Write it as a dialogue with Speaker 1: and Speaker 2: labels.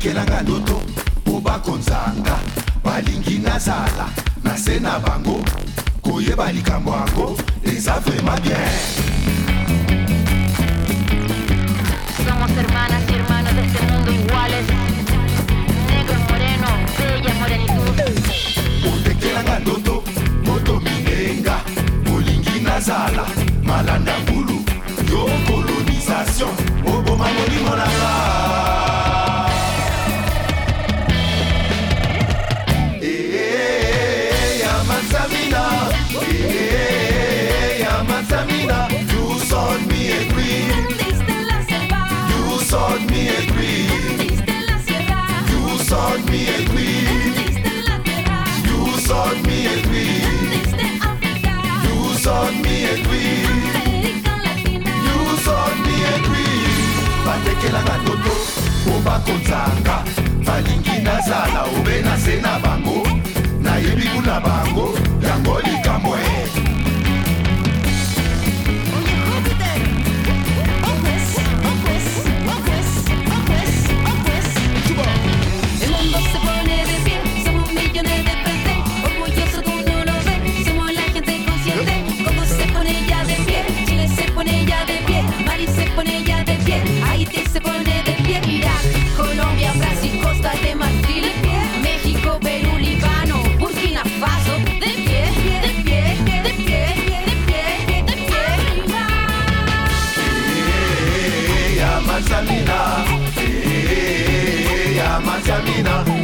Speaker 1: babekelanga ndoto mpo bakonzanga. Balingi nazala na se na bango. Koyeba likambo yango eza vraimen bien. me a queen. You saw me a. You me. You me valingi nazala, obena senaba. Mansamina. Hey, yeah, Mansamina.